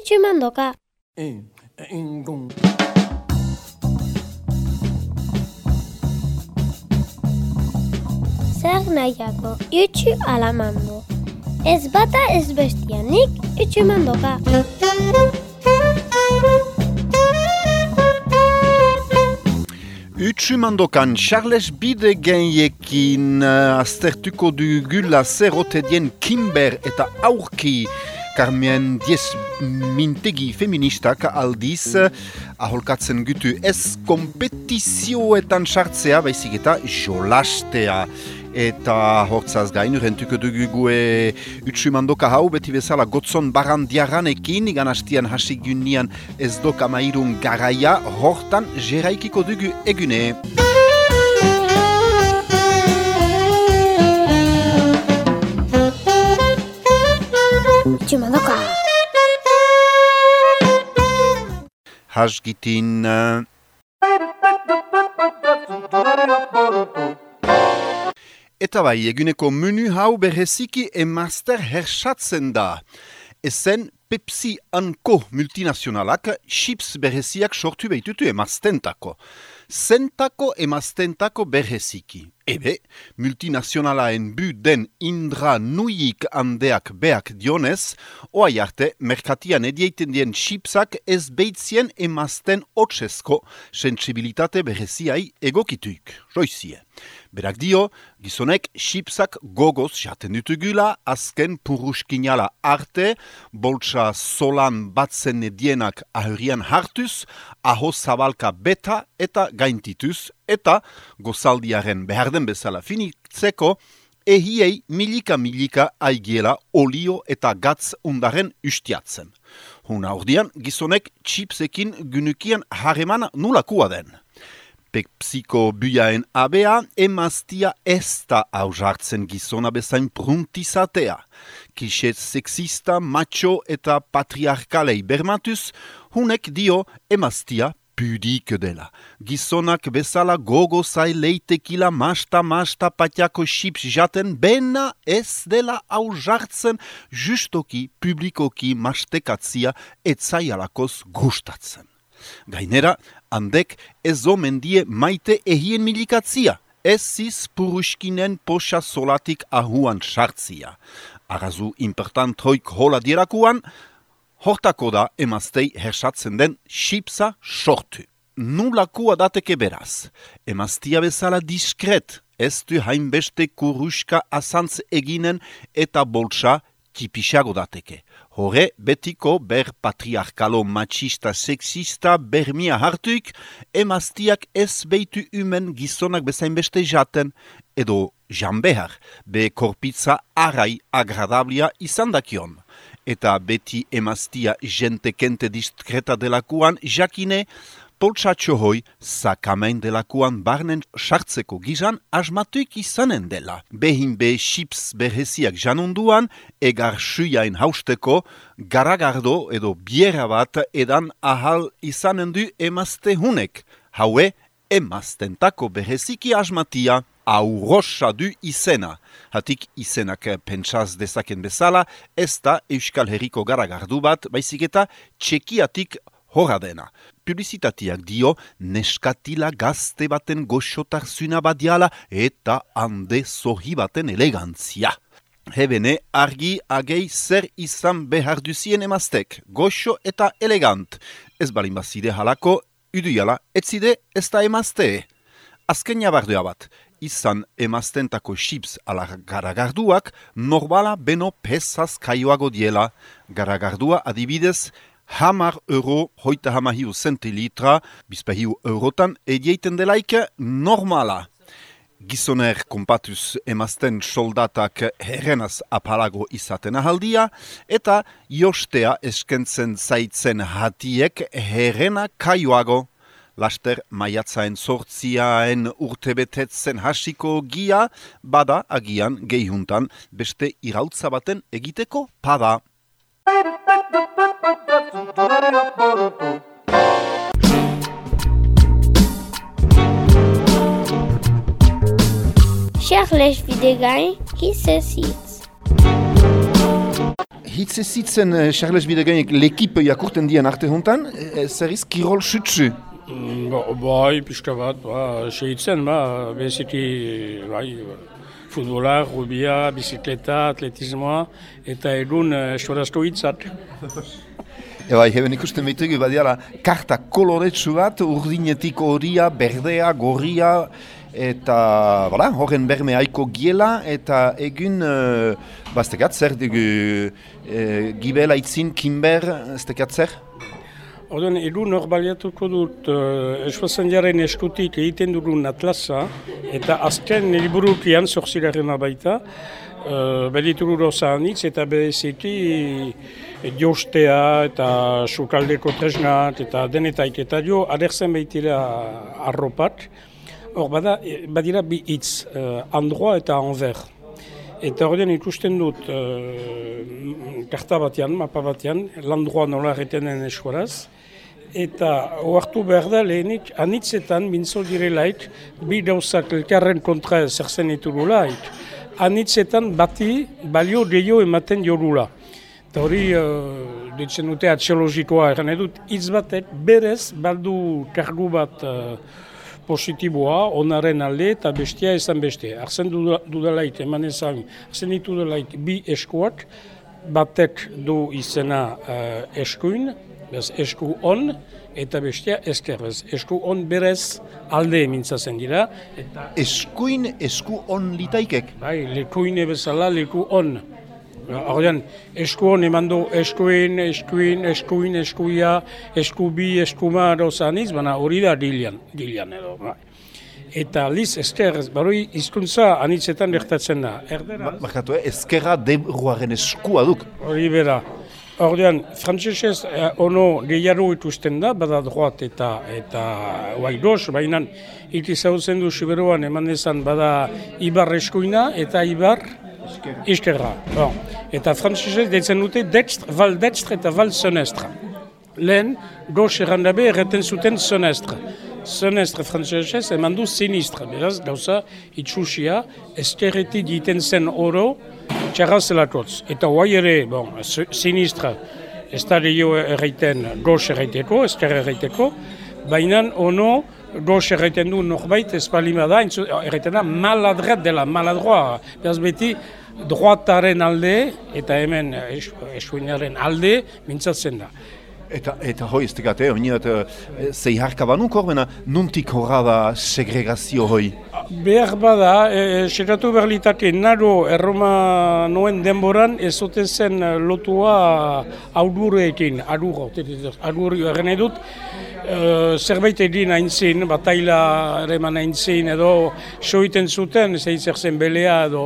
utxu mandoka. Zer nahiako, utxu alamando. Ez bata ez bestianik, utxu mandoka. Utsumandokan Charles Bidegeiekin uh, aztertuko dugula zer ote dien Kimber eta aurki Carmen Diez Mintegi feministak aldiz aholkatzen gutu ez kompetizioetan sartzea baizik eta jolastea eta hortzaz gain rentuko dugu gue utsumandoka hau beti bezala gotzon baran diaranekin igan hastian hasik gynian ez doka mairun garaia hortan jeraikiko dugu egune. Utsumandoka. Hasgitin... Eta bai, eguneko menu hau berreziki emazter hersatzen da. Ezen Pepsi Anko multinazionalak chips berreziak sortu behitutu emaztentako. Zentako emaztentako berreziki. Ebe, multinazionalaen bu den indra nuik handeak beak dionez, oai arte, merkatian edieiten dien chipsak ez beitzien emazten otsesko sensibilitate berreziai egokituik. Roizie. Berak dio, gizonek chipsak gogoz jaten dutugula, azken puruskinala arte, boltsa solan batzen edienak ahurian hartuz, aho zabalka beta eta gaintituz, eta gozaldiaren behar den bezala finitzeko, ehiei milika-milika aigiela olio eta gatz undaren ustiatzen. Huna ordian, gizonek chipsekin gynukian hareman nulakua den. Pepsiko buiaen abea, emaztia ez da hausartzen gizona bezain pruntizatea. Kixet sexista, macho eta patriarkalei bermatuz, hunek dio emaztia pudik dela. Gizonak bezala gogo zai leitekila masta-masta patiako chips jaten, bena ez dela hausartzen justoki publikoki mastekatzia etzaialakoz gustatzen. Gainera, handek ez omen die maite ehien milikatzia, ez ziz puruskinen posa solatik ahuan sartzia. Arazu important hoik hola dierakuan, hortako da emaztei hersatzen den xipsa sortu. Nulakua dateke beraz, emaztia bezala diskret, ez du hainbeste kuruska asantz eginen eta boltsa tipisago dateke. Hore, betiko ber patriarkalo machista sexista bermia hartuik, emaztiak ez beitu umen gizonak bezain beste jaten, edo jan behar, be korpitza arai agradablia izan dakion. Eta beti emaztia jente kente diskreta delakuan jakine, poltsatxo hoi sakamen delakuan barnen sartzeko gizan asmatuik izanen dela. Behin be chips berheziak janunduan, egar suiain hausteko, garagardo edo biera bat edan ahal izanen du emazte hunek. Haue, emaztentako berheziki asmatia, hau rosa du izena. Hatik izenak pentsaz dezaken bezala, ez da Euskal Herriko garagardu bat, baizik eta txekiatik horra dena. Publizitatiak dio neskatila gazte baten goxotarzuna badiala eta hande zohi baten elegantzia. Hebene argi agei zer izan behar duzien emaztek, goxo eta elegant. Ez balin bazide halako, uduiala, etzide ez da emazte. Azken jabardua bat, izan emaztentako chips ala garagarduak, normala beno pesaz kaioago diela. Garagardua adibidez, hamar euro hoita hamahiu zentilitra, bizpahiu eurotan, edieiten delaike normala. Gizoner kompatuz emazten soldatak herrenaz apalago izaten ahaldia, eta jostea eskentzen zaitzen hatiek herrena kaioago. Laster maiatzaen sortziaen urtebetetzen hasiko gia, bada agian gehuntan beste irautza baten egiteko pada. Charles Videgain, qui se cite. hitz ez zitzen uh, Charles Bidegainek lekip jakurten dian arte hontan, uh, zer iz kirol sutsu? Mm, bai, pixka bat, ba, segitzen, ba, beziki, bai, futbola, rubia, bizikleta, atletismoa, eta egun eskorazko hitzat. E bai, heben ikusten behitugu, badiala, karta koloretsu bat, urdinetik horia, berdea, gorria, eta, bala, horren berme haiko giela, eta egun, uh, baztekat, zer dugu, uh, gibela itzin, kimber, ez zer? Oden, edu norbaliatuko dut uh, espozen jaren eskutik egiten dugun atlasa eta azken liburukian zorzilaren baita uh, belituru roza eta bereziki jostea eta sukaldeko tresnat eta denetaik eta jo aderzen behitira arropat hor bada, badira bi hitz uh, androa eta anver Eta horrean ikusten dut uh, karta batean, mapa batean, landroa nola retenen eskuaraz eta oartu behar da lehenik anitzetan mintzol direlaik bi dauzak elkarren kontra zerzen itululaik. Anitzetan bati balio gehiago ematen jorula. Eta hori, uh, ditzen dute atxelogikoa eran edut, hitz batek berez baldu kargu bat uh, positiboa, onaren alde eta bestia ezan beste. Arzen dudalait, eman ezan, arzen ditu bi eskuak, batek du izena uh, eskuin, Bez, esku on eta bestea esker. Bez, esku on berez alde mintzatzen dira. Eta Eskuin esku on litaikek? Bai, lekuin bezala leku on. Horrean, esku on eman du eskuin, eskuin, eskuin, eskuia, eskubi, eskuma dozaniz, baina hori da dilian, dilian edo. Bai. Eta liz esker, baroi izkuntza anitzetan gertatzen da. Erdera? Markatu, eh? eskerra debruaren eskua duk. Hori bera. Ordean, frantzesez eh, ono gehiago ikusten da, bada droat eta eta guaidoz, baina iti zautzen du siberuan eman ezan bada ibar eskuina eta ibar iskerra. Bon. Eta frantzesez detzen dute dextre, val dextre eta val sonestre. Lehen, goz errandabe erreten zuten sonestre. Sonestre frantzesez eman du sinistre. Beraz, gauza, itxusia, eskerretik egiten zen oro, txarra zelakotz. Eta guai ere, bon, sinistra, ez da lehio erreiten goz erreiteko, ezker erreiteko, baina ono goz erreiten du norbait ez da, erreiten da maladret dela, maladroa. Beraz beti, droataren alde, eta hemen eskuinaren alde, mintzatzen da. Eta, eta hoi, ez tegate, honi bat, zei harka banuk hor, nuntik horra da segregazio hoi? Behar bada, e, segatu behar naro erroma noen denboran, ez zoten zen lotua audureekin, adur, adur, erren edut, Uh, zerbait egin aintzin, bataila ereman aintzin edo soiten zuten, ez zer zen belea edo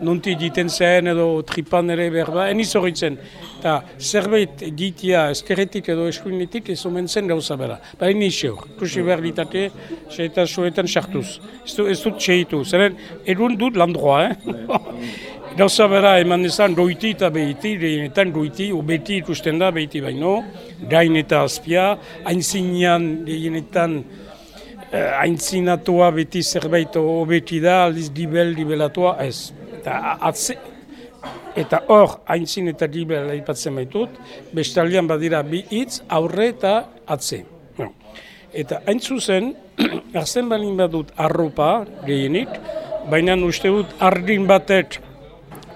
nunti egiten zen edo tripan ere behar da, eniz horretzen. Eta zerbait egitea eskerretik edo eskuinetik ez omen zen gauza bera. Ba eni xeur, kusi behar ditate, eta soetan sartuz. Ez dut txeitu, zeren egun dut landroa, eh? Gauza bera eman ezan goiti eta behiti, gehienetan goiti, obeti ikusten da behiti baino, gain eta azpia, haintzinean gehienetan eh, aintzinatua beti zerbait obeti da, aldiz dibel, dibelatua, ez. Eta atze, eta hor haintzin eta dibel aipatzen baitut, bestalian badira bi hitz aurre eta atze. Eta hain zuzen, arzen balin badut arropa gehienik, baina uste dut ardin batek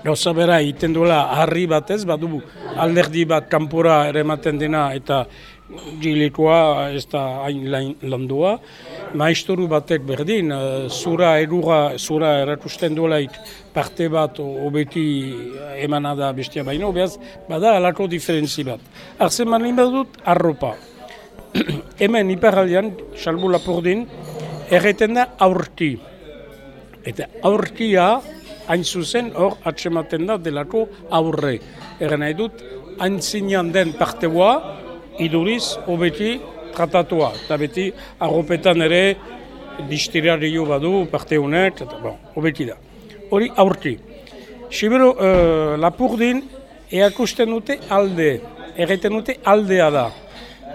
gauza bera egiten duela harri batez, badu alderdi bat kanpora ere dena eta gilikoa ez da hain landua. Maistoru batek berdin, eh, zura edura, zura erakusten duelaik parte bat obeti emana da bestia baino, behaz, bada alako diferentzi bat. Arzen manin badut, arropa. Hemen iparaldean, salbu lapurdin, erreten da aurti. Eta aurtia, hain zuzen hor atsematen da delako aurre. Egan nahi dut, hain zinean den parteua, iduriz, obeti tratatua. Eta beti, arropetan ere, distirario badu, parte honek, eta bon, obeti da. Hori aurti. Sibero, uh, lapurdin, eakusten dute alde, erreten dute aldea da.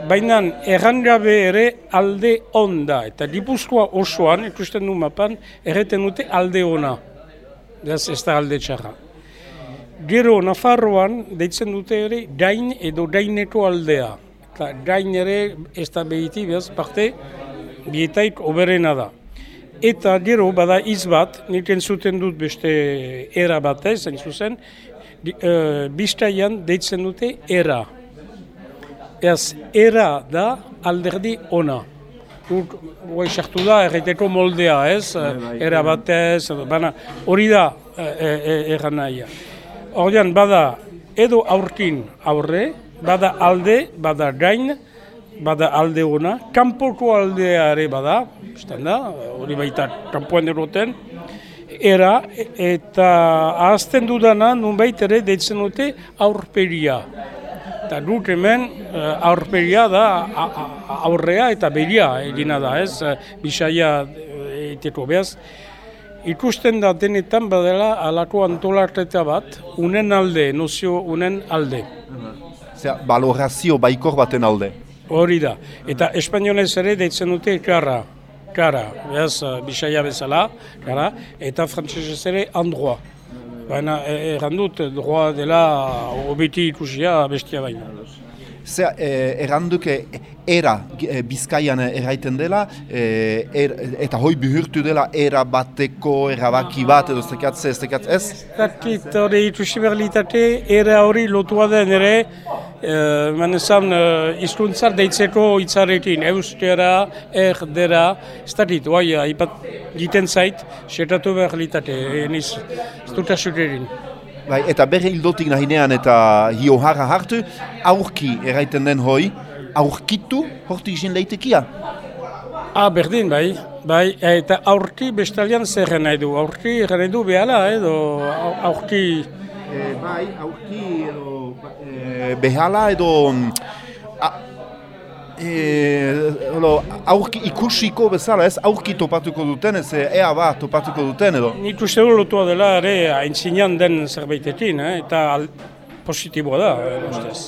Baina errangabe ere alde onda, eta dipuzkoa osoan, ikusten du mapan, erreten dute alde ona. Beraz, ez da alde txarra. Gero, Nafarroan, deitzen dute ere, dain edo daineko aldea. Eta dain ere, ez da behiti, behaz, parte, bietaik oberena da. Eta gero, bada iz bat, niken zuten dut beste era bat ez, zain zuzen, di, uh, biztaian deitzen dute era. Ez, era da alderdi ona. Dut, guai sartu da, erreteko moldea ez, era batez, edo, baina hori da e, e, erran nahia. Ordean, bada edo aurkin aurre, bada alde, bada gain, bada alde ona, kanpoko aldea ere bada, da, hori baita kanpoen eroten, era eta ahazten dudana nunbait ere deitzen dute aurperia. Eta dut hemen uh, aurperia da aurrea eta beria egina da, ez, uh, bisaia uh, behaz. Ikusten da denetan badela alako antolarteta bat, unen alde, nozio unen alde. Zer, balorazio baikor baten alde. Hori da. Eta espainolez ere deitzen dute kara. Kara, behaz, bisaia bezala, kara, eta frantzesez ere androa. Baina errandut, droa dela obeti ikusia bestia baina. Zer, eh, erranduke era eh, bizkaian erraiten dela, eh, er, eta hoi bihurtu dela era bateko, erabaki bat, edo zekatze, zekatze ez? Zatit hori ikusi berlitate, era hori lotua den ere, Uh, Man ezan uh, izkuntzar deitzeko itzarekin, euskera, erdera, ez da dit, oai, haipat giten zait, xertatu behar litate, eniz, ez dut asukerin. Bai, eta berre hildotik nahinean eta hio harra hartu, aurki erraiten den hoi, aurkitu hortik izin leitekia? Ah, berdin, bai. Bai, eta aurki bestalian zer nahi du, aurki nahi du behala, edo aurki... E, bai, aurki edo e, behala edo mm, e, aurki ikusiko bezala ez? Aurki topatuko duten ez? Ea ba topatuko duten edo? Nik uste du lotua dela ere aintzinean den zerbaitekin eh, eta al, positiboa da ustez.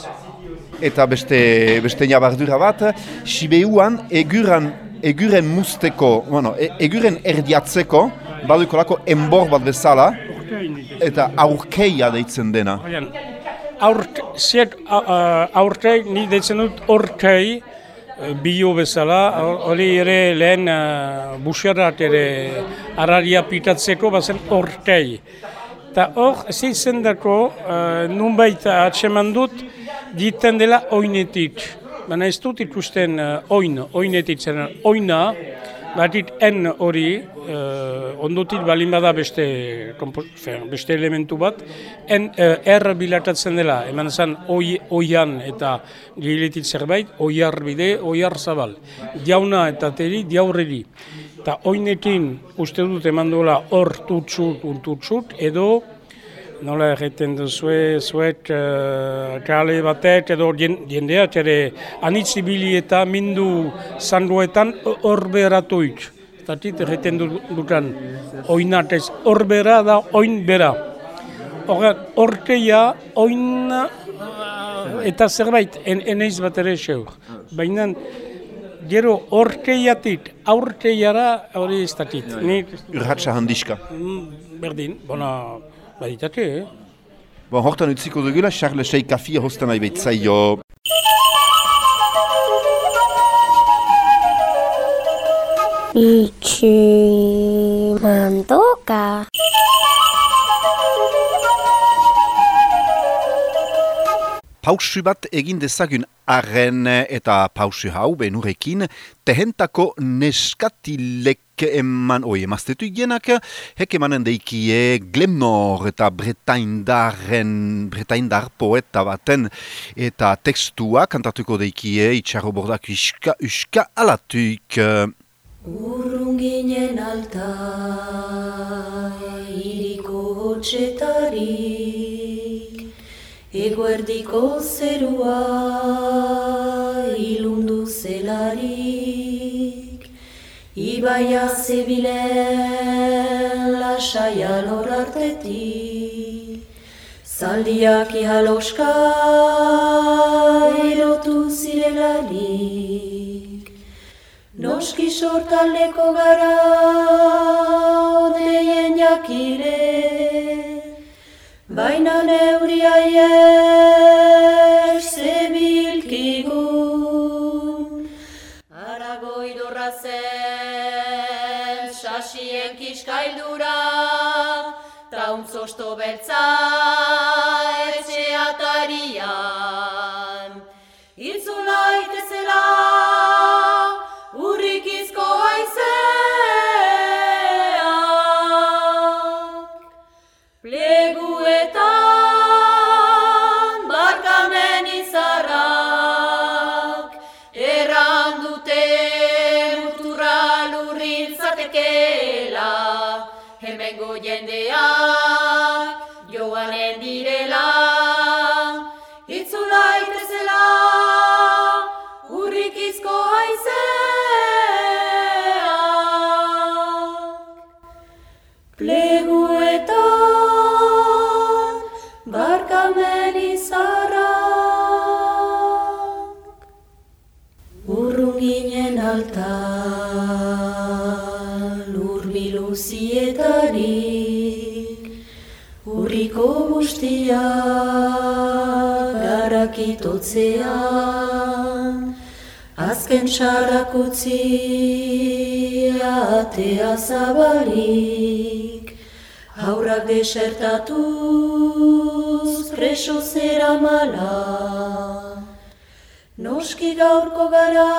Eta beste, beste nabardura bat, Sibeuan eguran eguren musteko, bueno, e, eguren erdiatzeko, baduko lako enbor bat bezala, eta aurkeia deitzen dena. Aurt, ziet, aurtei, ni deitzen dut e, bio bezala, hori ere lehen uh, buxerrat ere araria pitatzeko bazen ortei. Eta hor, zeitzen dako, uh, nunbait atseman dut, diten dela oinetik. Baina ez dut ikusten uh, oin, oinetik zen, oina, Batit en hori, uh, ondotit balin bada beste, beste elementu bat, en uh, er bilatatzen dela, eman zen oi, oian eta giletit zerbait, oiar bide, oiar zabal. Diauna eta teri, diaurreri. Eta oinekin uste dut eman duela hor tutsut, untutsut, edo nola egiten duzue, zuek uh, kale batek edo jendeak ere anitzibili eta mindu zangoetan hor beharatuik. Zatit egiten dutan oinatez hor behara da oin bera. Horteia oin eta zerbait en, eneiz bat ere xeur. Baina gero horteiatik aurteiara hori ez dakit. Urratxa handizka. Mm, berdin, bona, Baditate, eh? Bon, hortan utziko dugula, Charles Sheik Kafi hostan nahi betzaio. Itxi mandoka. Pausu bat egin dezagun arren eta pausu hau benurekin, tehentako neskatilek eman, oi, emaztetu ikenak, hek emanen deikie Glemnor eta Bretaindaren, Bretaindar poeta baten, eta tekstua kantatuko deikie itxarro bordak uska, uska alatuik. Urrunginen alta, iriko hotxetarik, eguerdiko zerua, ilundu zelarik. Ibaia zebilen lasai alor artetik, Zaldiak ihaloska erotu zirelarik. Noski sortaldeko gara odeien jakire, baina neuria ies zebilkigun. Arago idorra zen, sasien kiskaildura, tauntzosto beltza bustia garakitotzean Azken sarrak utzi atea zabalik. Haurrak desertatuz preso zera mala. Noski gaurko gara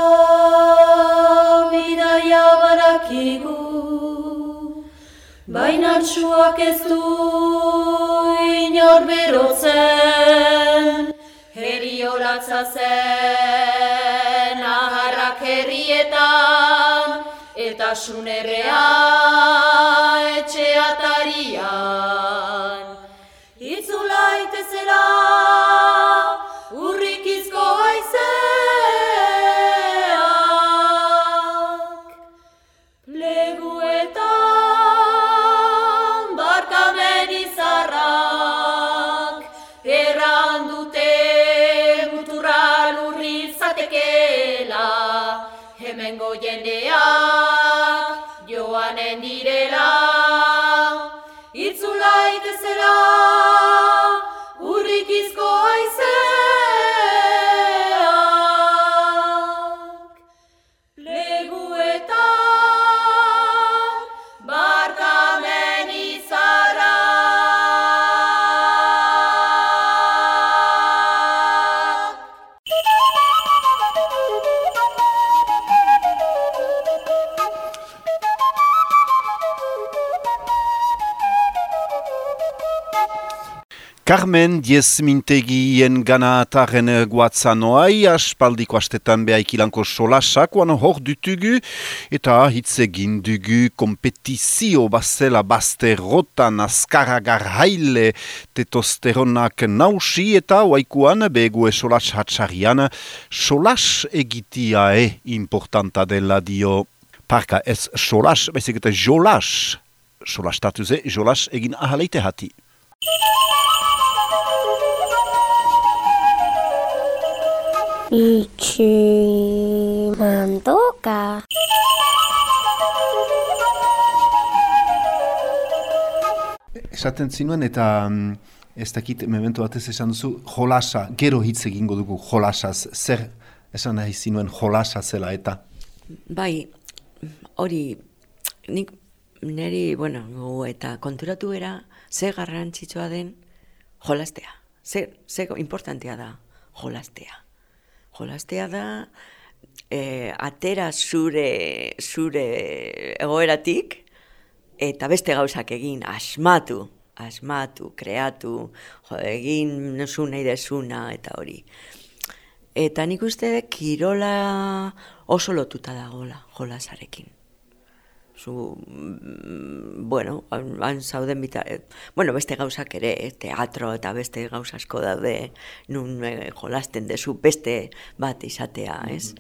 bidaia barakigu Baina txuak ez du inor berotzen Heriolatza zen aharrak herrietan Eta sunerrea etxe atarian. Itzula Carmen Diez Mintegien gana ataren guatzanoai, aspaldiko astetan behaikilanko solasak, oan hor dutugu, eta hitz egin dugu kompetizio bazela bazterrotan askaragar haile testosteronak nausi, eta oaikuan begue solas hatxarian, solas egitia e importanta dela dio. Parka ez solas, baizik eta jolas. Solas statuze, jolas egin ahaleite hati. Itxi mandoka. Esaten zinuen eta mm, ez dakit memento batez esan duzu jolasa, gero hitz egingo dugu jolasaz, zer esan nahi zinuen jolasa zela eta Bai, hori, nik niri, bueno, gu eta konturatu era, ze garrantzitsua den jolastea. Ze, ze importantea da jolastea. Jolastea da, eh, atera zure, zure egoeratik, eta beste gauzak egin, asmatu, asmatu, kreatu, jo, egin zu nahi desuna, eta hori. Eta nik uste kirola oso lotuta dagoela jolasarekin. Zu, mm, bueno, han, zauden bita, eh, bueno, beste gauzak ere, eh, teatro eta beste gauza asko daude, nun eh, jolasten dezu beste bat izatea, ez?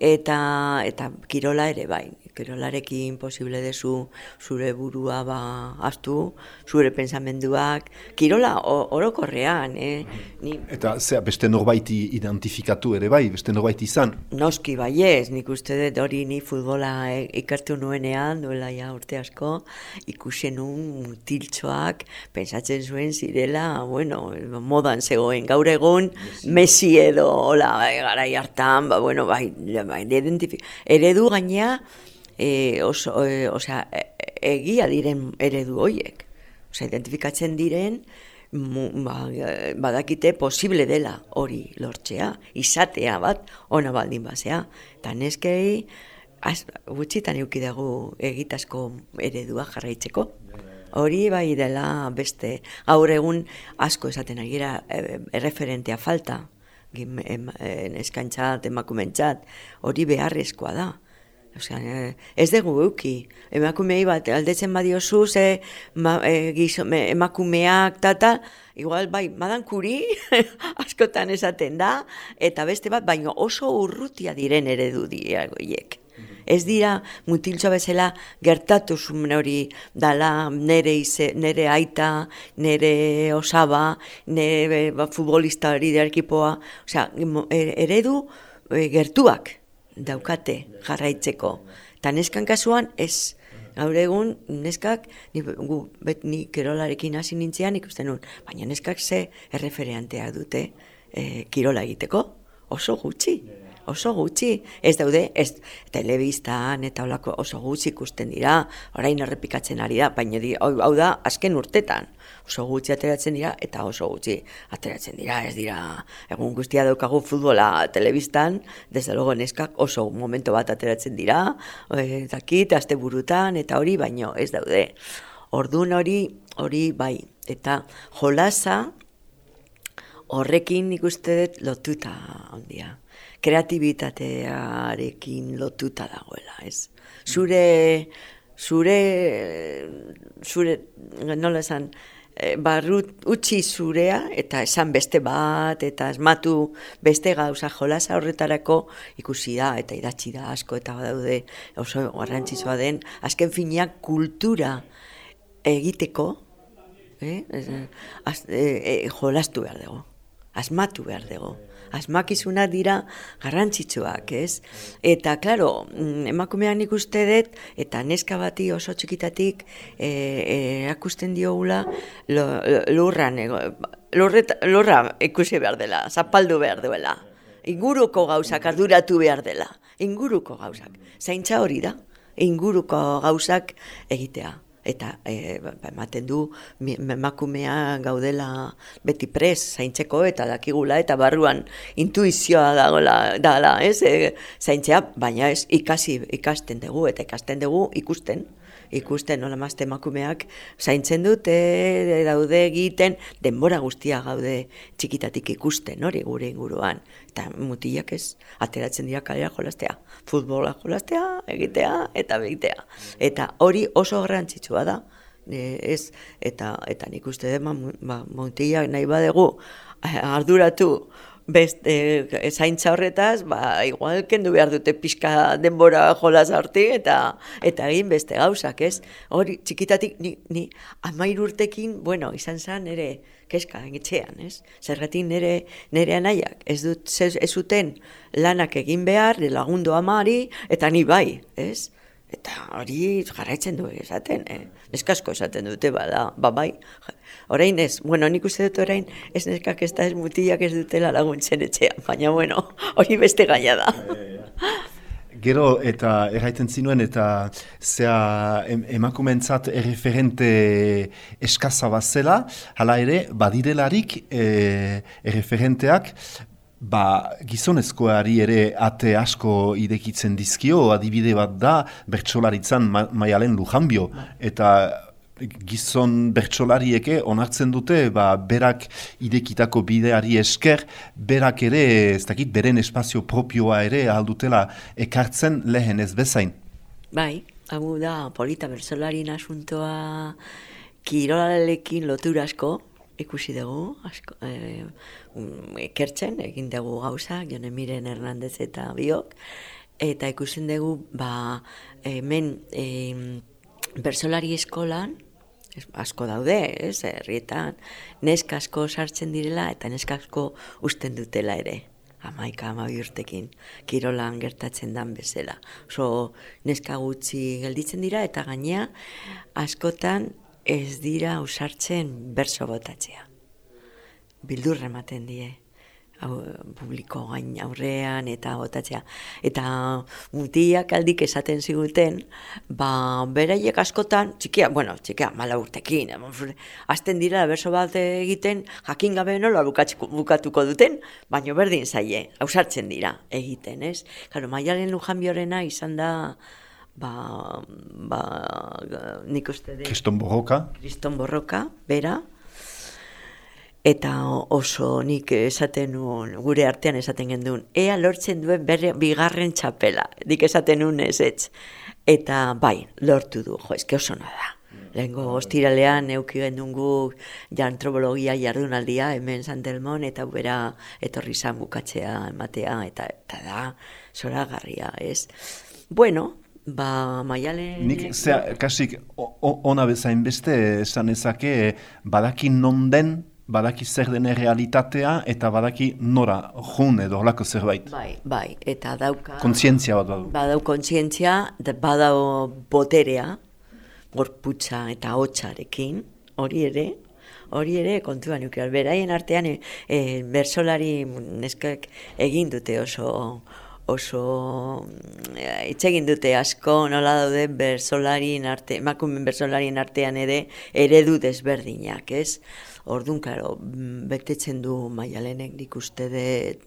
Eta, eta kirola ere bai, kerolarekin posible dezu zure burua ba astu, zure pensamenduak, kirola orokorrean, eh? Ni Eta zea, beste norbaiti identifikatu ere bai, beste norbait izan. Noski baiez, nik uste dut hori ni futbola e- ikertu nuenean, duela ja urte asko, ikusen un mutiltxoak, pensatzen zuen zirela, bueno, modan zegoen, gaur egun, Messi edo, hola, bai, garai hartan, ba, bueno, bai, bai, identifi- eredu gainea, e, oso, e, osea, e- egia diren eredu hoiek. Osea, identifikatzen diren, mu, ba, badakite posible dela hori lortzea, izatea bat, ona baldin basea. Eta neskei, az, gutxitan euki dugu egitasko eredua jarraitzeko. Hori bai dela beste, gaur egun asko esaten agira e, erreferentea falta, eh, neskantzat, emakumentzat, hori beharrezkoa da. Osea, eh, ez dugu euki. Emakumei bat aldetzen badiozu, ze ma, e, gizo, me- emakumeak, ta, ta, igual, bai, madan kuri, askotan esaten da, eta beste bat, baino oso urrutia diren eredu dira goiek. Ez dira mutiltxo bezala gertatu zuen hori dala nere, ize, nere aita, nere osaba, nere ba, futbolista hori da ekipoa. Osea, e- eredu e, gertuak daukate jarraitzeko. Eta neskan kasuan ez. Gaur egun neskak, ni, gu, bet, ni kerolarekin hasi nintzean ikusten nun, baina neskak ze erreferentea dute e, kirola egiteko, oso gutxi. Oso gutxi, ez daude, ez telebistan eta holako oso gutxi ikusten dira, orain errepikatzen ari da, baina di, hau, da azken urtetan, oso gutxi ateratzen dira eta oso gutxi ateratzen dira, ez dira, egun guztia daukagu futbola telebistan, desde luego neskak oso momento bat ateratzen dira, e, dakit, aste burutan, eta hori baino ez daude. Ordun hori, hori bai, eta jolasa, horrekin nik uste dut lotuta handia. Kreatibitatearekin lotuta dagoela, ez? Zure, zure, zure, nola esan, eh, barrut utzi zurea eta esan beste bat eta esmatu beste gauza jolasa horretarako ikusi da eta idatzi da asko eta badaude oso garrantzitsua den azken finean kultura egiteko eh? Eh, az, eh, eh, jolastu behar dugu, asmatu behar dugu. Asmakizunak dira garrantzitsuak, ez? Eta, klaro, mm, emakumean ikuste dut, eta neska bati oso txikitatik eh, erakusten diogula lurran, lurret, lurra ikusi behar dela, zapaldu behar duela. Inguruko gauzak arduratu behar dela. Inguruko gauzak. Zaintza hori da. Inguruko gauzak egitea eta e, ba, ba, ematen du emakumea gaudela beti pres zaintzeko eta dakigula eta barruan intuizioa dagoela dala, ez? E, zaintzea, baina ez ikasi ikasten dugu eta ikasten dugu ikusten ikusten nola mazte emakumeak zaintzen dute, daude egiten, denbora guztia gaude txikitatik ikusten hori gure inguruan. Eta mutilak ez, ateratzen dira kalera jolastea, futbola jolastea, egitea eta begitea. Eta hori oso garrantzitsua da, e, ez, eta, eta nik uste dut, ba, ba, mutilak nahi badegu eh, arduratu, beste e, zaintza horretaz, ba, igual kendu behar dute pixka denbora jolas horti eta eta egin beste gauzak, ez? Hori, txikitatik, ni, ni amair urtekin, bueno, izan zen nire keska etxean, ez? Zergatik nire, nire anaiak, ez dut ez, zuten lanak egin behar, lagundu amari, eta ni bai, ez? Eta hori jarraitzen du esaten, eh? Neskasko esaten dute, bada, ba bai. Orain ez, bueno, nik uste dut orain, ez neskak ez da ez mutilak ez dutela laguntzen etxean, baina bueno, hori beste gaia da. Gero eta erraiten zinuen eta zea em, emakumentzat erreferente eskaza bat zela, hala ere, badirelarik e, erreferenteak ba, gizonezkoari ere ate asko idekitzen dizkio, adibide bat da, bertsolaritzan ma, maialen lujanbio, eta gizon bertsolarieke onartzen dute ba, berak idekitako bideari esker, berak ere, ez dakit, beren espazio propioa ere aldutela ekartzen lehen ez bezain. Bai, hau da, polita bersolarien asuntoa kirolalekin lotura asko, ikusi dugu, asko, e, ikertzen, egin dugu gauza, jone miren Hernandez eta biok, eta ikusten dugu, ba, hemen e, bersolari eskolan, asko daude, ez, herrietan, neska asko sartzen direla eta neska asko usten dutela ere amaika amabi urtekin kirolan gertatzen dan bezala. Oso neska gutxi gelditzen dira eta gainea askotan ez dira usartzen berso botatzea. Bildurra ematen die hau, publiko gain aurrean eta botatzea. Eta mutiak aldik esaten ziguten, ba, beraiek askotan, txikia, bueno, txikia, mala urtekin, azten dira berso bat egiten, jakin gabe nola bukatuko duten, baino berdin zaie, hausartzen dira egiten, ez? Karo, maialen lujan biorena izan da, ba, ba, nik uste de... Kriston Borroka. Kriston Borroka, bera, eta oso nik esaten nuen, gure artean esaten genduen, ea lortzen duen berre bigarren txapela, dik esaten nuen ez ez. Eta bai, lortu du, jo, eske oso da. Lehenko ostiralean euki gendun gu jantrobologia jardunaldia hemen Santelmon eta bera etorri zan bukatzea ematea eta, eta da zoragarria, ez? Bueno, ba maialen... Nik zea, kasik, ona bezain beste esan ezake badakin non den badaki zer den realitatea eta badaki nora jun edo lako zerbait. Bai, bai, eta dauka... Kontzientzia bat badu. Badau kontzientzia, badau boterea, gorputza eta hotxarekin, hori ere, hori ere kontuan nukera. Beraien artean e, bersolari neskak egin dute oso oso eh, egin dute asko nola daude bersolarien arte, emakumen bersolarien artean ere eredu desberdinak, ez? Orduan, karo, betetzen du maialenek nik uste de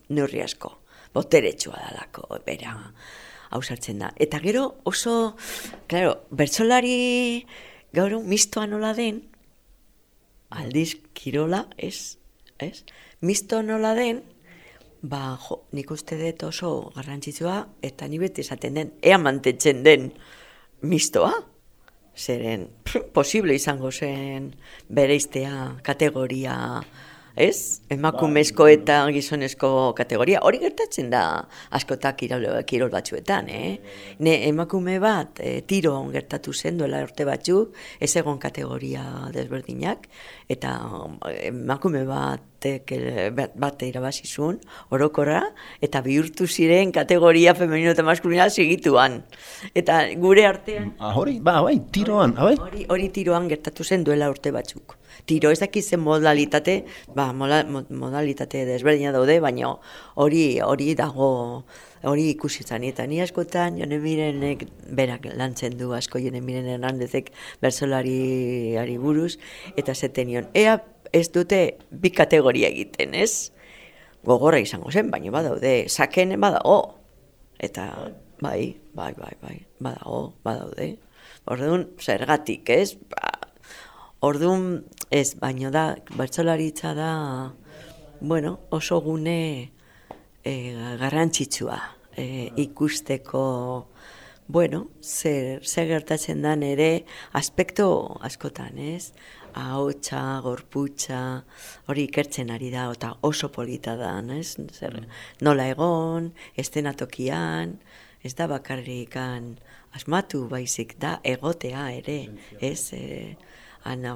neurri asko, boteretsua dalako, bera, hausartzen da. Eta gero oso, claro, bertsolari gaur mistoa nola den, aldiz kirola, ez, ez? Misto nola den, ba, jo, nik uste dut oso garrantzitsua, eta ni beti esaten den, ea mantetzen den mistoa, zeren posible izango zen bereiztea kategoria, ez? Emakumezko eta gizonezko kategoria. Hori gertatzen da askotak kirol, kirol batzuetan, eh? Ne, emakume bat e, tiro gertatu zen duela urte batzu, ez egon kategoria desberdinak, eta emakume bat bat irabazizun, orokorra, eta bihurtu ziren kategoria femenino eta maskulina segituan. Eta gure artean... Ah, hori, ba, bai, tiroan, bai? Hori, hori tiroan gertatu zen duela urte batzuk. Tiro ez dakizen modalitate, ba, modalitate desberdina daude, baina hori hori dago hori ikusi zan, eta ni askotan jone mirenek berak lantzen du asko jone miren Hernandezek bersolari ari buruz, eta zeten nion, ea ez dute bi kategoria egiten, ez? Gogorra izango zen, baina badaude, saken badago, eta bai, bai, bai, bai, badago, badaude. Orduan, zergatik, ez? Ba, orduan, ez, baino da, bertsolaritza da, bueno, oso gune e, garrantzitsua e, ikusteko bueno, zer, zer gertatzen dan ere aspekto askotan, ez? Ahotsa, gorputza, hori ikertzen ari da, eta oso polita da, ez? Zer, nola egon, estenatokian, ez da bakarrikan asmatu baizik da egotea ere, ez? E, ana,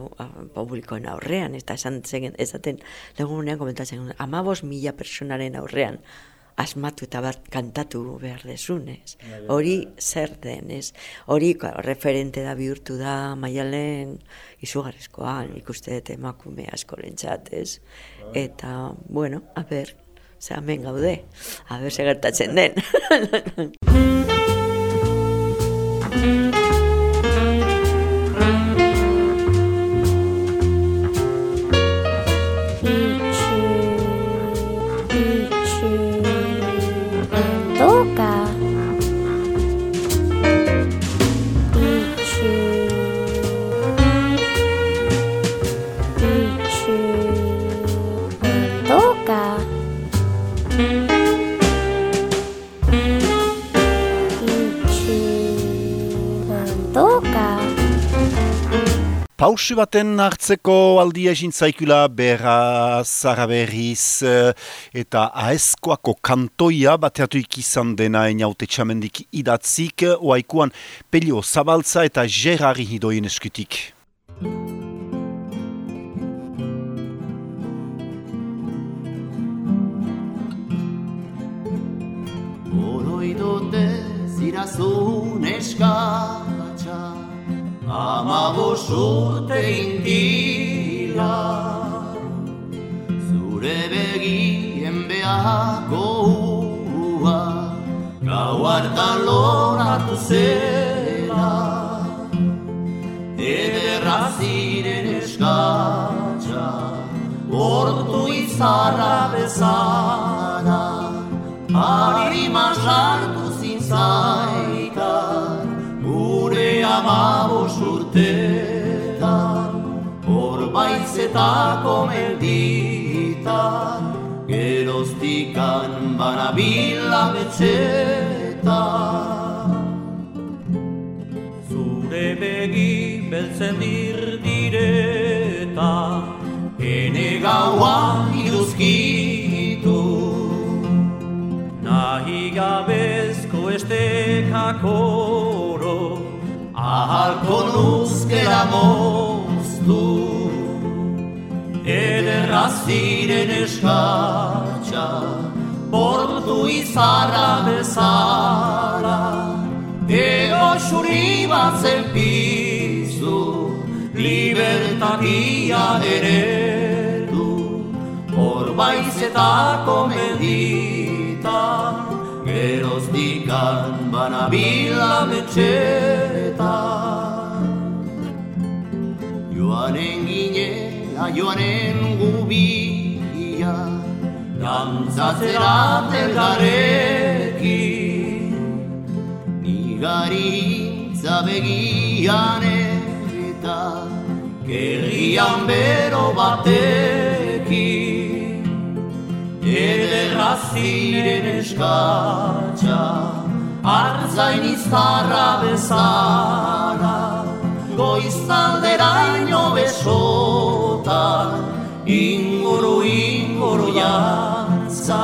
publikoen aurrean, eta esan zen, ezaten, legunean komentatzen, amabos mila personaren aurrean, asmatu eta bat kantatu behar dezunez. Bai, bai. Hori zer denez. Hori referente da bihurtu da maialen izugarrizkoan, ikuste dut emakume asko lentzatez. Bai. Eta, bueno, a ber, ze hemen gaude, a ber, segertatzen den. Pausu baten hartzeko aldia esintzaikula berra zara berriz eh, eta aezkoako kantoia bateatu ikizan dena eniaute txamendik idatzik oaikuan pelio zabaltza eta gerari hidoien eskutik. Oroidote zirazun eskatxa Ama bosurte indila Zure begien behako ua Gau hartan loratu zela Ederra ziren eskatxa Hortu izarra bezala Harima sartu zintzaitan Gure amabos urtetan Hor baitzetako menditan Geroztikan banabila betxetan Zure begi beltzen dirdireta Ene gaua iruzkitu. Nahi gabezko estekakoro Ahalko nuzkela moztu Ederra ziren eskatxa Portu izarra bezala Ego xuri bat zen piztu Libertatia eredu Hor baizetako menditan Geroztikan banabila metxetan Joanen ginela, joanen gubia Dantzatzera telgarekin. Nigaritza begian eta Gerrian bero batekin. Ederra ziren eskatxa Artzain izarra bezala Goizalderaino besotan Inguru inguru jantza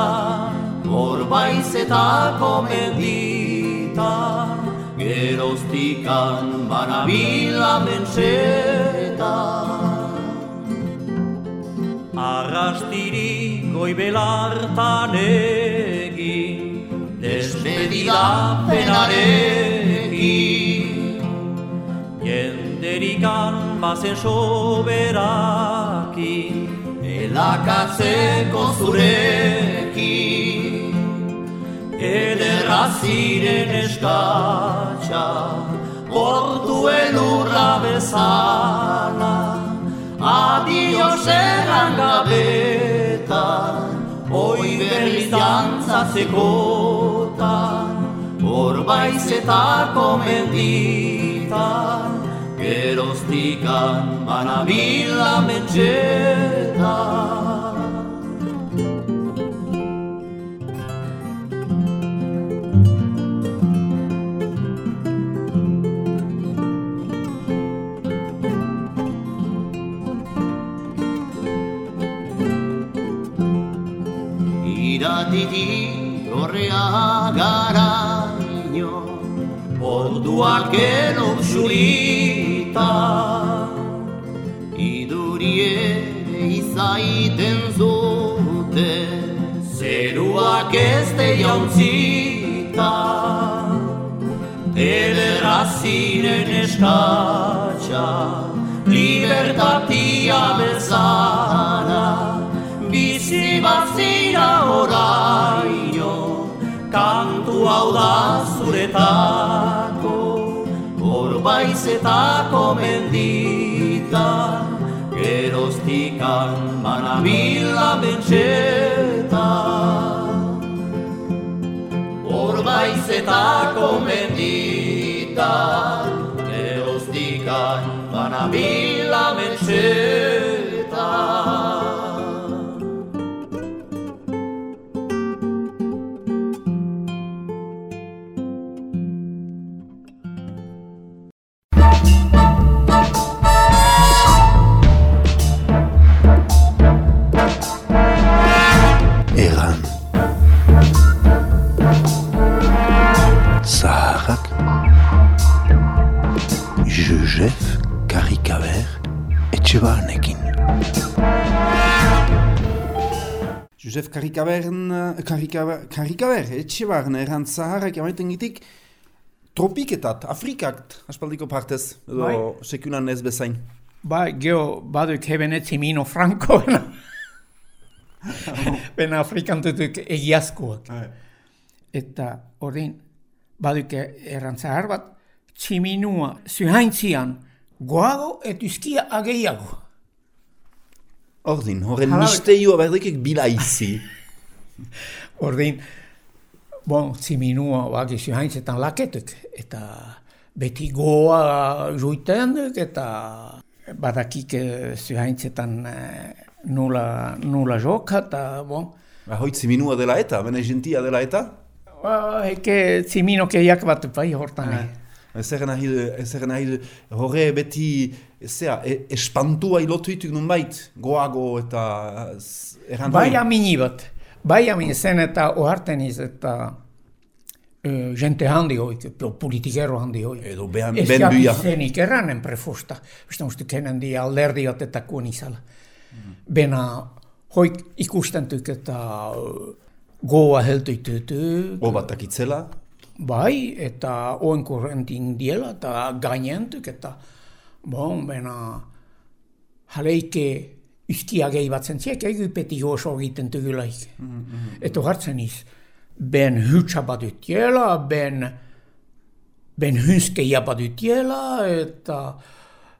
Hor baizetako menditan Geroztikan banabila mentxetan Arrastiri goibelartan egin Despedida penarekin Jenderikan bazen soberaki Elakatzeko zurekin Ederra ziren eskatxa Hortu elurra bezala. Adio zerran gabetan Oi berriz dantzatzekotan Hor baizetako menditan Geroztikan banabila metxetan Iratiti horrea gara Orduak gero zurita Idurie izaiten zute Zeruak ez de jauntzita Ederra ziren eskatxa Libertatia bezala Bizi bazira oraino Kantu hau da zuretako Hor baizetako menditan Geroztikan banabila mentxetan Hor baizetako menditan Geroztikan banabila mentxetan Josef Karikabern, Karikaber, Karikaber, Etxebarne, erant zaharrak amaiten gitik, tropiketat, Afrikat, aspaldiko partez, edo Bai. sekunan ez bezain. Ba, geho, baduk hebenet Zimino Franco, bena. bena afrikantutuk egiazkoak. Eta ordin, baduk errantzahar bat, Ziminua zuhaintzian goago et uskia ageiago. Ordin, horren Hala- misterioa berdekek bila izi. Ordin, bon, Ziminua baki zuhaintzetan laketuk, eta beti goa juiten eta badakik eh, zuhaintzetan eh, nula, nula joka, eta bon, Ba, hoitzi minua dela eta, bene gentia dela eta? Ba, Eke zimino keiak bat bai hortan. eh. Ezer nahi, ezer nahi, horre beti, zera, e, espantua ilotu dituk nun goago eta z- erran Bai amini bat. Bai amini zen eta oharten iz eta uh, jente handi hoik, po- politikero handi hoik. Edo behan, Ez ben jaki buia. zenik erranen prefosta. Beste uste kenen di alderdi bat eta kuen izala. Bena hoik ikusten tuk eta uh, goa heltu itutu. Obatak itzela, Bai, eta oen korrentin diela, eta gainentuk, eta bon, bena jaleike uskia gehi batzen ziek, egu peti oso egiten tugulaik. Eta hartzen iz, ben hutsa badut diela, ben, ben hunskeia badut diela, eta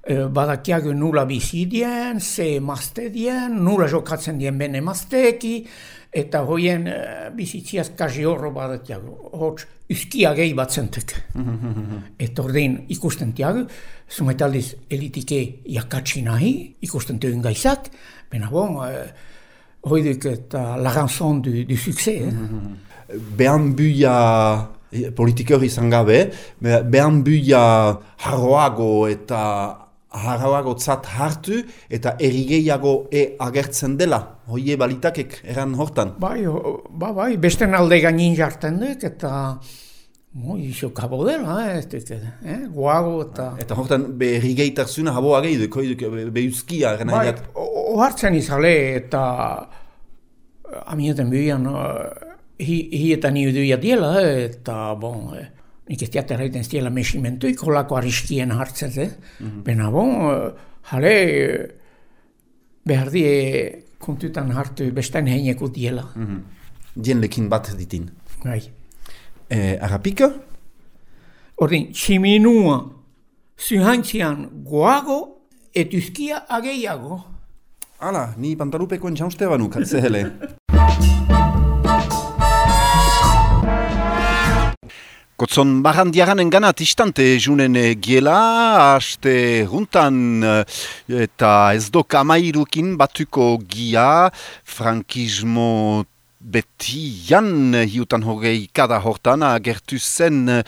e, badakiago nula bizidien, ze emazte dien, nula jokatzen dien ben emazteki, eta hoien e, bizitziaz kazi horro badatiago. Hots, uskia gehi batzentek. eta ordein ikusten tiago, zumetaldiz elitike jakatsi nahi, ikusten tegin gaizak, bena bon, e, hoiduk eta la rançon du, du succès. eh. behan buia e, politikeur izan gabe, be- behan buia harroago eta harroago tzat hartu eta erigeiago e agertzen dela, hoie balitakek eran hortan. Bai, ba, bai, beste alde gainin jartzen duk, eta mo, iso kabo dela, eh, ez duk, eh, guago eta... Eta hortan be erigeitak zuna haboa gehi duk, hoiduk be, be euskia eran Bai, nahiat. o- ohartzen izale eta amieten bian hi, hietan iuduia diela eh, eta bon, eh, nik ez diat erraiten stiela mesimentuik holako arriskien hartzen, eh? Bena bon, jale eh, behar die kontutan hartu besten heineko diela. Dienlekin bat ditin. Bai. E, Arapika? Ordin, siminua zuhantzian goago et uskia ageiago. Hala, ni pantalupeko entxauste banuk, atzehele. Kotzon barandiaran enganat istante junen eh, giela, haste juntan eh, eta ez do kamairukin batuko gia, frankismo betian hiutan hogei kada hortan agertu zen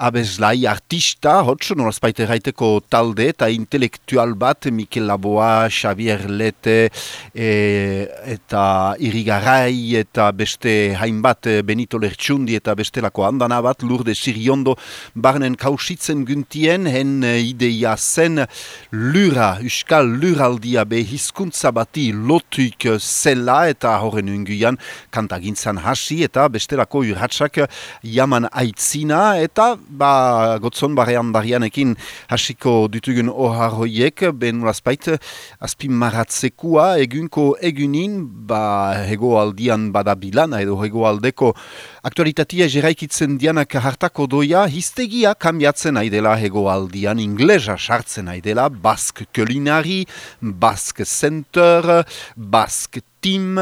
abeslai artista, hotxo nolazpaite raiteko talde eta intelektual bat, Mikel Laboa, Xavier Lete e, eta Irigarai eta beste hainbat eh, Benito Lertxundi eta bestelako handana bat, lurde siriondo barnen kausitzen güntien, hen eh, ideia zen lura, euskal luraldia be hizkuntza bati lotuik zela eta horren unguian kantagintzan hasi eta bestelako urratsak jaman aitzina eta ba gotzon barean darianekin hasiko ditugun ohar hoiek ben ulazpait azpin maratzekua egunko egunin ba hego aldian badabilana edo hego aldeko aktualitatea jeraikitzen dianak hartako doia histegia kambiatzen aidela hego aldian inglesa sartzen aidela bask kulinari, bask center, bask team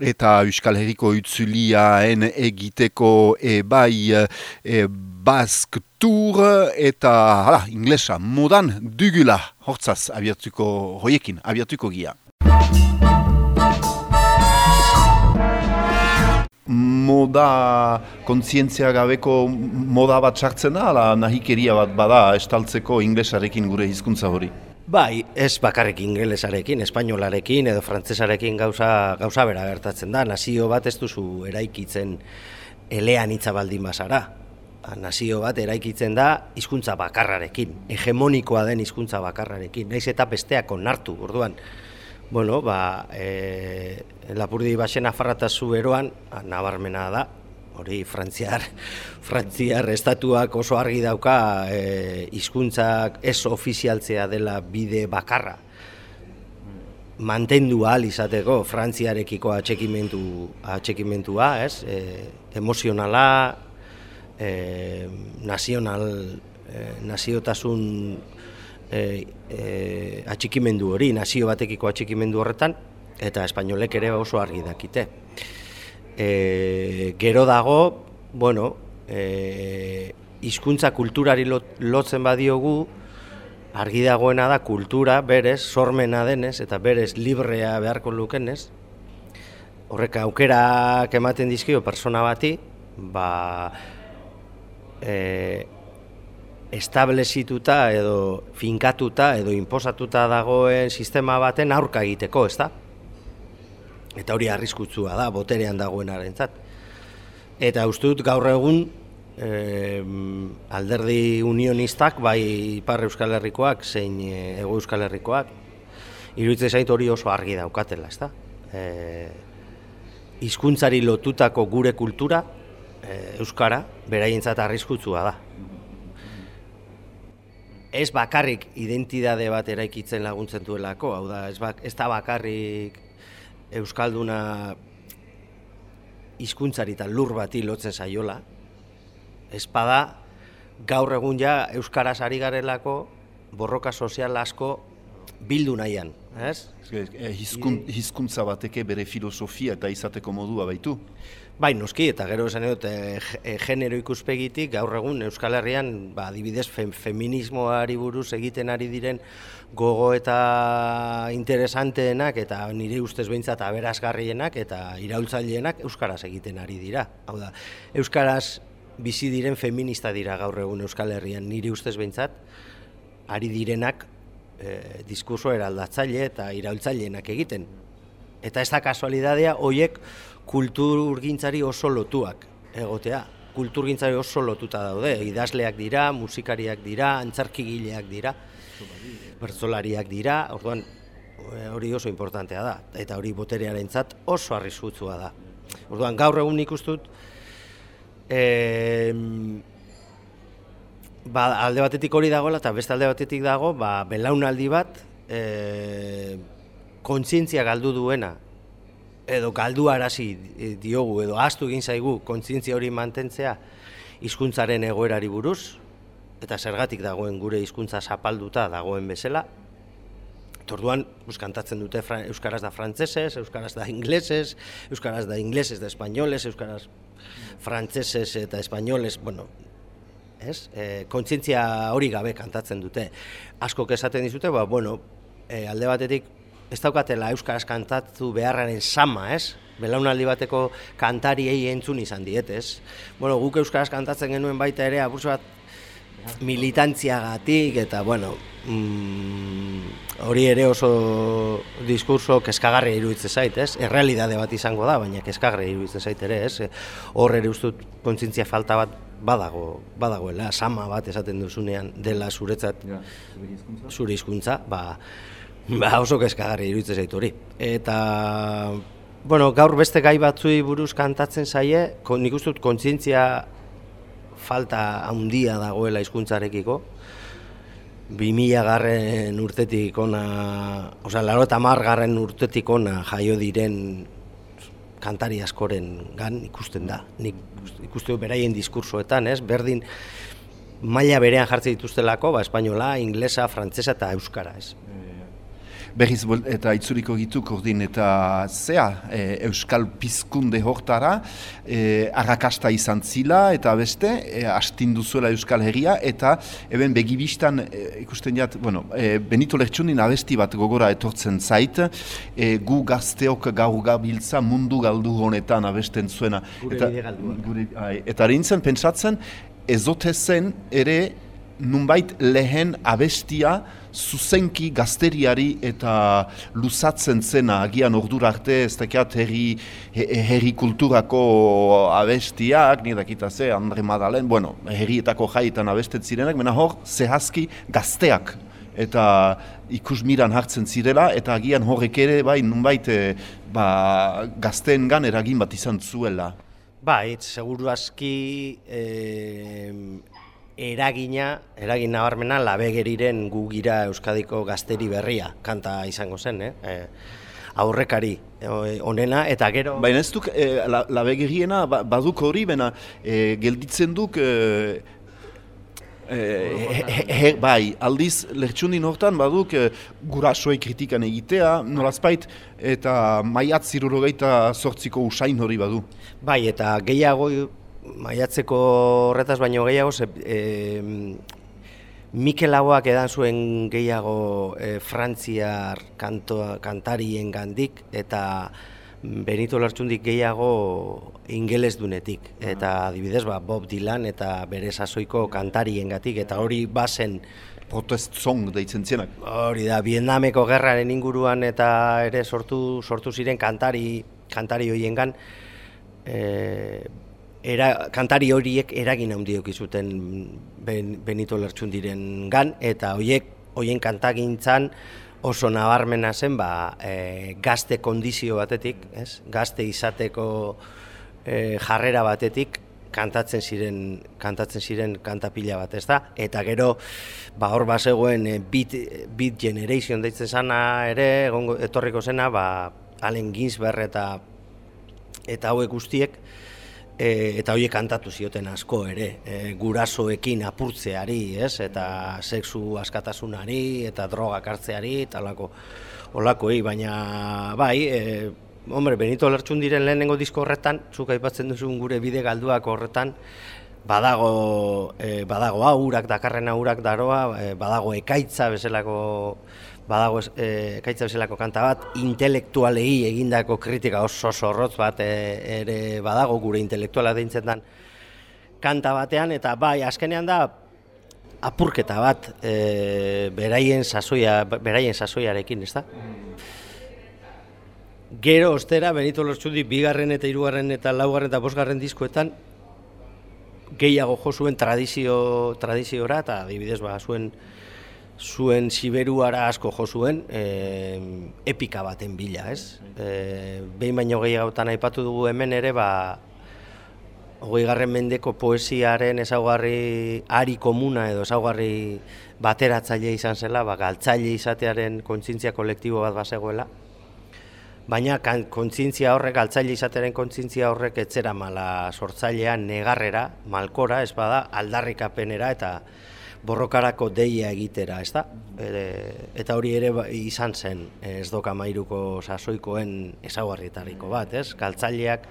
eta Euskal Herriko utzuliaen egiteko e bai e, bask tour eta hala, inglesa modan dugula hortzaz abiatuko hoiekin, abiatuko gia. moda kontzientzia gabeko moda bat sartzen da, ala nahikeria bat bada estaltzeko inglesarekin gure hizkuntza hori. Bai, ez bakarrik ingelesarekin, espainolarekin edo frantzesarekin gauza, gauza bera gertatzen da. Nazio bat ez duzu eraikitzen elean hitza baldin bazara. ba, nazio bat eraikitzen da hizkuntza bakarrarekin, hegemonikoa den hizkuntza bakarrarekin, naiz eta besteak onartu, orduan, bueno, ba, e, lapurdi baxen afarratazu eroan, ba, nabarmena da, hori frantziar, frantziar estatuak oso argi dauka e, hizkuntzak ez ofizialtzea dela bide bakarra, mantendu ahal izateko frantziarekiko atxekimentu, atxekimentua, ez? E, emozionala, e, nazional, e, naziotasun e, e, atxikimendu hori, nazio batekiko atxikimendu horretan, eta espainolek ere oso argi dakite. E, gero dago, bueno, e, hizkuntza kulturari lotzen badiogu, argi dagoena da kultura berez, sormena denez, eta berez librea beharko lukenez, horrek aukerak ematen dizkio persona bati, ba, e, establezituta edo finkatuta edo inposatuta dagoen sistema baten aurka egiteko, ez da? Eta hori arriskutsua da, boterean dagoenarentzat. Eta uste dut gaur egun eh, alderdi unionistak, bai Ipar Euskal Herrikoak, zein eh, Ego Euskal Herrikoak, iruditzen zait hori oso argi daukatela, ezta? Eh, hizkuntzari lotutako gure kultura, eh, Euskara, beraientzat arriskutsua da. Ez bakarrik identidade bat eraikitzen laguntzen duelako, hau da, ez, bak, ez da bakarrik Euskalduna hizkuntzari eta lur bati lotzen zaiola, espada gaur egun ja euskaraz ari garelako borroka sozial asko bildu nahian, ez? Eh, hizkun, hizkuntza bateke bere filosofia eta izateko modua baitu. Bai, noski, eta gero esan dut, e, genero ikuspegitik, gaur egun Euskal Herrian, ba, adibidez, feminismoari buruz egiten ari diren gogo eta interesanteenak, eta nire ustez behintzat aberazgarrienak, eta iraultzaileenak Euskaraz egiten ari dira. Hau da, Euskaraz bizi diren feminista dira gaur egun Euskal Herrian, nire ustez behintzat, ari direnak e, diskurso eraldatzaile eta iraultzaileenak egiten. Eta ez da kasualidadea, hoiek kulturgintzari oso lotuak egotea. Kulturgintzari oso lotuta daude, idazleak dira, musikariak dira, antzarkigileak dira, bertzolariak dira, orduan e, hori oso importantea da, eta hori boterearentzat oso arriskutsua da. Orduan gaur egun nik ustut, e, ba, alde batetik hori dagoela eta beste alde batetik dago ba, belaunaldi bat e, kontzientzia galdu duena edo galdu arazi diogu edo astu egin zaigu kontzientzia hori mantentzea hizkuntzaren egoerari buruz eta zergatik dagoen gure hizkuntza zapalduta dagoen bezala Orduan, pues, kantatzen dute euskaraz da frantsesez, euskaraz da inglesez, euskaraz da inglesez da espainoles, euskaraz frantzeses eta espainoles, bueno, ez? E, kontzientzia hori gabe kantatzen dute. Asko esaten dizute, ba, bueno, e, alde batetik, ez daukatela euskaraz kantatu beharraren sama, ez? Belaunaldi bateko kantariei entzun izan diet, ez? Bueno, guk euskaraz kantatzen genuen baita ere, aburzu bat, militantziagatik eta bueno, mm, hori ere oso diskurso keskagarri iruditzen zait, ez? Errealidade bat izango da, baina keskagarri iruditzen zait ere, ez? Hor ere ustut kontzientzia falta bat badago, badagoela, sama bat esaten duzunean dela zuretzat ja, zure hizkuntza, ba, ba oso keskagarri iruditzen zait hori. Eta Bueno, gaur beste gai batzui buruz kantatzen zaie, nik uste dut kontzientzia falta handia dagoela hizkuntzarekiko. 2000 garren urtetik ona, osea, laro eta garren urtetik ona jaio diren kantari askoren gan ikusten da. Nik ikusten beraien diskursoetan, ez? Berdin maila berean jartzen dituztelako, ba, espainola, inglesa, frantsesa eta euskara, ez? Berriz eta itzuriko gitu kordin eta zea e, Euskal Pizkunde hortara e, arrakasta izan zila eta beste e, astindu zuela Euskal Herria eta eben begibistan e, ikusten jat, bueno, e, Benito Lertxunin abesti bat gogora etortzen zait e, gu gazteok gaur gabiltza mundu galdu honetan abesten zuena. Gure eta, gure, ai, eta rintzen pentsatzen ezote zen ere nunbait lehen abestia zuzenki gazteriari eta luzatzen zena agian ordura arte ez dakiat herri, he- herri kulturako abestiak, ni dakita ze, Andre Madalen, bueno, herrietako jaietan abestet zirenak, mena hor zehazki gazteak eta ikusmiran hartzen zirela, eta agian horrek ere, bai, nunbait, e, ba, gazteen gan eragin bat izan zuela. Bai, seguru aski eh, eragina, eragin nabarmena labegeriren gugira Euskadiko gazteri berria kanta izango zen, eh? eh aurrekari eh, onena eta gero Baina ez duk, e, la, labegeriena ba, baduk hori, baina e, gelditzen duk, e, e, he, he, bai, aldiz lertxundin hortan baduk e, gurasoei kritikan egitea, nolazpait, eta maiat zirurogeita sortziko usain hori badu. Bai, eta gehiago, maiatzeko horretaz baino gehiago, ze, e, Mikel Lauak edan zuen gehiago e, Frantziar kanto, kantarien gandik, eta Benito Lertxundik gehiago ingeles dunetik. Eta adibidez, ba, Bob Dylan eta bere sasoiko kantarien gatik, eta hori bazen Protest song deitzen zienak. Hori da, Vietnameko gerraren inguruan eta ere sortu sortu ziren kantari kantari hoiengan eh era, kantari horiek eragin handiok zuten ben, Benito Lertxundiren gan eta hoiek hoien kantagintzan oso nabarmena zen ba, e, gazte kondizio batetik, ez? Gazte izateko e, jarrera batetik kantatzen ziren kantatzen ziren kantapila bat, ez da? Eta gero ba hor bazegoen e, beat, beat generation deitzen sana ere egongo etorriko zena, ba Allen Ginsberg eta eta hauek guztiek e, eta horiek kantatu zioten asko ere, e, gurasoekin apurtzeari, ez? Eta sexu askatasunari eta drogak hartzeari eta olako olakoi, baina bai, e, hombre, Benito Lertxundiren lehenengo disko horretan, zuk aipatzen duzun gure bide galduak horretan, badago, e, badago aurak, dakarren aurak daroa, e, badago ekaitza bezalako badago e, ekaitza bezalako kanta bat, intelektualei egindako kritika oso zorrotz bat e, ere badago gure intelektuala deintzen dan kanta batean, eta bai, azkenean da, apurketa bat e, beraien sasoia, beraien sasoiarekin, ez da? Gero, ostera, Benito Lortxundi, bigarren eta hirugarren eta laugarren eta bosgarren diskoetan, gehiago jo zuen tradizio, tradiziora, eta adibidez, ba, zuen, zuen siberuara asko jo zuen, e, epika baten bila, ez? E, behin baino gehiagotan aipatu dugu hemen ere, ba, hogei garren mendeko poesiaren ezaugarri ari komuna edo ezaugarri bateratzaile izan zela, ba, galtzaile izatearen kontzintzia kolektibo bat bazegoela, baina kontzientzia horrek, altzaile izatearen kontzientzia horrek etzera mala sortzailea negarrera, malkora, ez bada, aldarrikapenera eta borrokarako deia egitera, ez da? eta hori ere ba- izan zen ez doka mairuko sasoikoen ezaugarrietariko bat, ez? Galtzaileak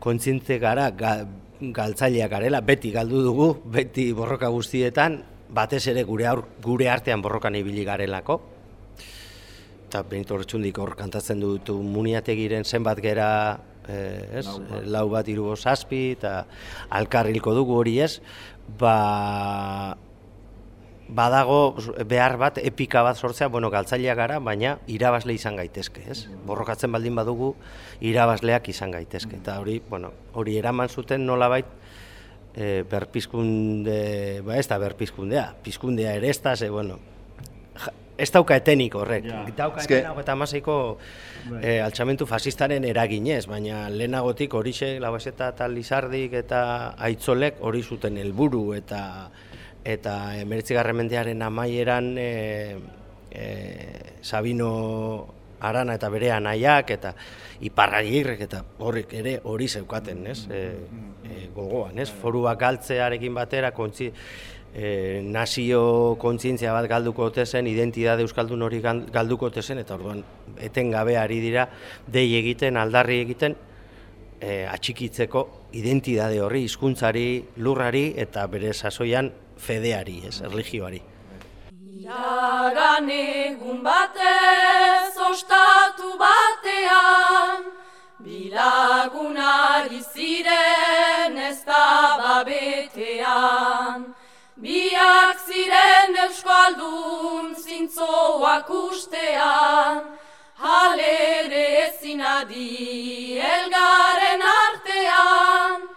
kontziente gara, ga, galtzaileak garela, beti galdu dugu, beti borroka guztietan, batez ere gure, aur, gure artean borrokan ibili garelako, eta Benito Hortxundik hor kantatzen dutu muniategiren zenbat gera eh, ez, lau bat, irugo zazpi eta alkarrilko dugu hori ez, ba, badago behar bat, epika bat sortzea, bueno, galtzailea gara, baina irabazle izan gaitezke, ez? Borrokatzen baldin badugu, irabazleak izan gaitezke. Eta hori, bueno, hori eraman zuten nolabait, e, berpizkunde, ba ez da berpizkundea, pizkundea ere ez da, ze, bueno, ja, ez dauka etenik horrek. Ja. Dauka Eske- etenik eta amaseiko e, altxamentu fasistaren eraginez, baina lehenagotik horixe, labaseta eta lizardik eta aitzolek hori zuten helburu eta eta emeretzigarren mendearen amaieran e, e, Sabino Arana eta bere anaiak eta iparragirrek eta horrek ere hori zeukaten, ez? E, e, gogoan, ez? Foruak galtzearekin batera kontzi, e, nazio kontzientzia bat galduko ote zen, identitate euskaldun hori galduko ote zen eta orduan etengabe ari dira dei egiten, aldarri egiten e, atxikitzeko identitate horri, hizkuntzari, lurrari eta bere sasoian fedeari, ez, erligioari. Iragan egun batez ostatu batean, bilagunari ziren ez da babetean, biak ziren euskaldun zintzoak ustean, halere ezin adi elgaren artean,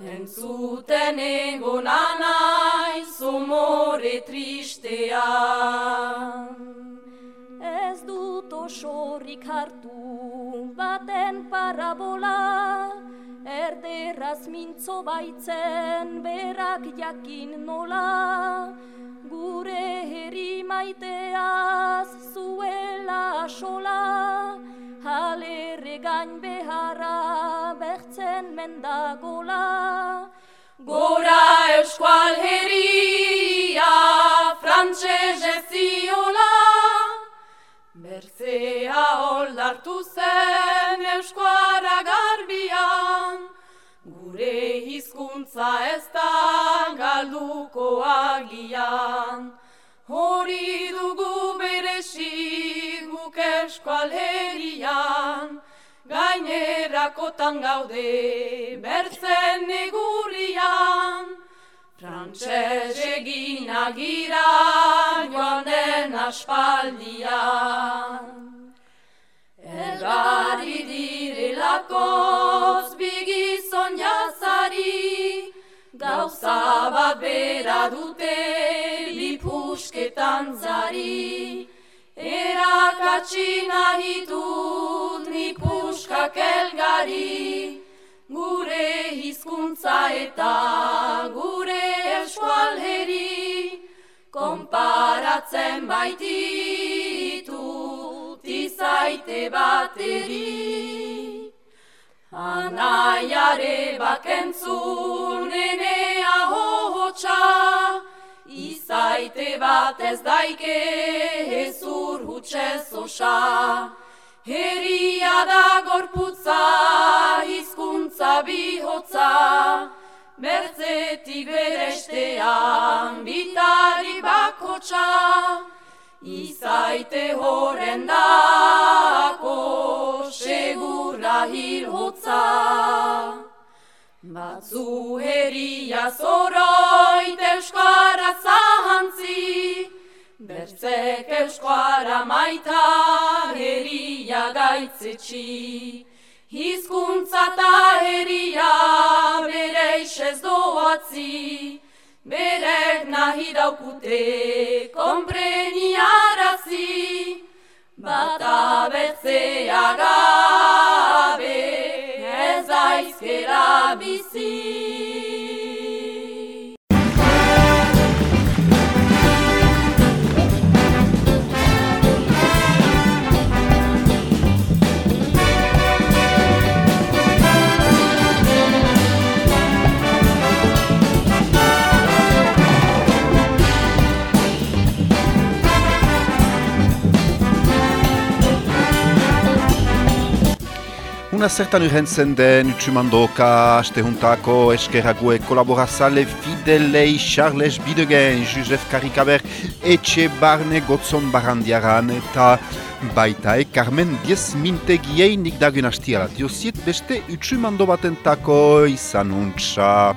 entzuten egon anai zomore tristean. Ez dut osorrik hartu baten parabola, erderaz mintzo baitzen berak jakin nola, gure herri maiteaz zuela asola, halerre gain beharra bertzen mendagola. Gora euskal herria, frantxez eziola, Berzea oldartu zen euskara hizkuntza ez da galduko agian. Hori dugu beresi guk euskal herrian, gainerakotan gaude bertzen negurrian. Frantxez egin agira joan den aspaldian. Elgari direlakoz bigizon jazari, gauza bat bera dute lipusketan zari. Erakatsi nahitut nipuskak elgari, gure hizkuntza eta gure eskual herri, konparatzen baititu tizaite bateri. Anaiare bakentzun enea hohotxa, izaite bat ez daike hezur hutxez osa. Heria da gorputza, hizkuntza bihotza, bertzetik berestean bitari bakotxa, izaite horren dako segura hilhotza. Batzu heria zoroit euskara zahantzi, Bertzek euskara maita heria gaitzetxi. Hizkuntza ta heria bere isez doatzi. Berek nahi daukute kompreniarazi. Bata betzea gabe ez aizkera bizi. Una zertan urrentzen den utsumandoka astehuntako eskerrague kolaborazale Fidelei Charles Bidegen, Josef Karikaber, Etxe Barne Gotzon Barandiaran eta baita e Carmen Diez Mintegiei nik dagun hastiala. Dioziet beste utsumando batentako izan untsa.